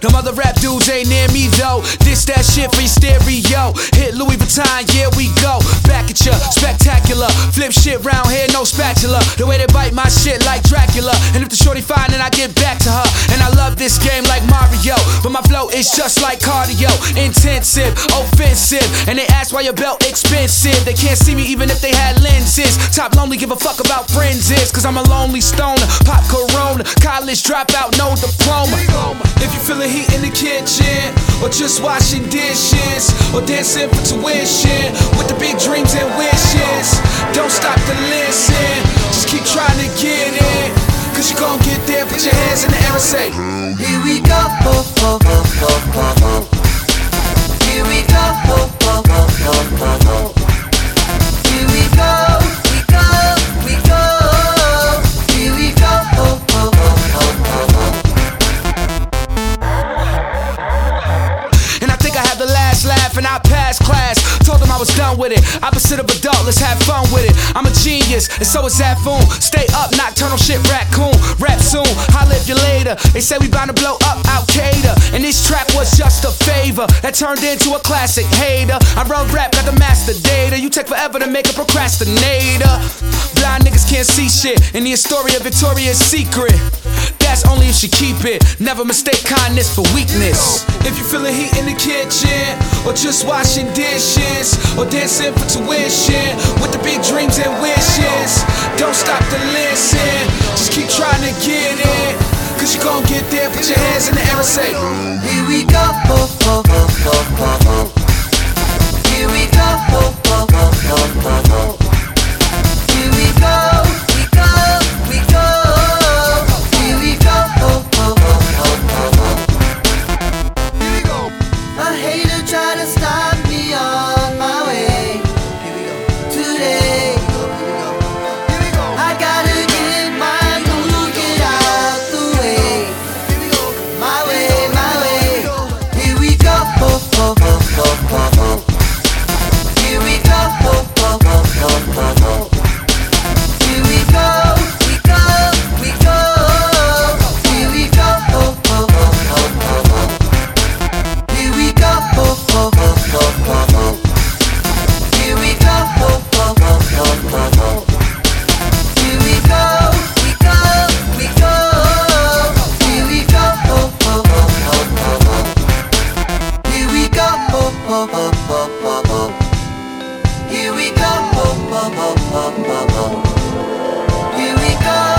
Them other rap dudes ain't near me though. This that shit for your stereo. Hit Louis Vuitton, yeah we go. Back at ya, spectacular. Flip shit round here, no spatula. The way they bite my shit like Dracula. And if the shorty fine, then I get back to her. And I love this game like Mario, but my flow is just like cardio. Intensive, offensive. And they ask why your belt expensive. They can't see me even if they had lenses. Top lonely, give a fuck about friends is. Cause I'm a lonely stoner. Pop Corona, college dropout, no diploma. If you feel the heat in the kitchen, or just washing dishes, or dancing for tuition, with the big dreams and wishes, don't stop to listen. Just keep trying done with it. Opposite of adult, let's have fun with it. I'm a genius, and so is that fool. Stay up, nocturnal shit, raccoon. Rap soon, holla if you later. They say we bound to blow up Al Qaeda. And this track was just a favor that turned into a classic hater. I run rap, got the master data. You take forever to make a procrastinator. Blind niggas can't see shit. in the story of Victoria's Secret. That's only if she keep it. Never mistake kindness for weakness. If you feel the heat in the kitchen, or just washing dishes, or dancing for tuition, with the big dreams and wishes, don't stop to listen. Just keep trying to get it. Cause you gon' get there, put your hands in the air and say, Here we go. Here we go.